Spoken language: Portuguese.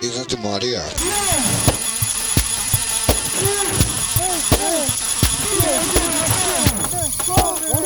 Isa de Maria. Oh,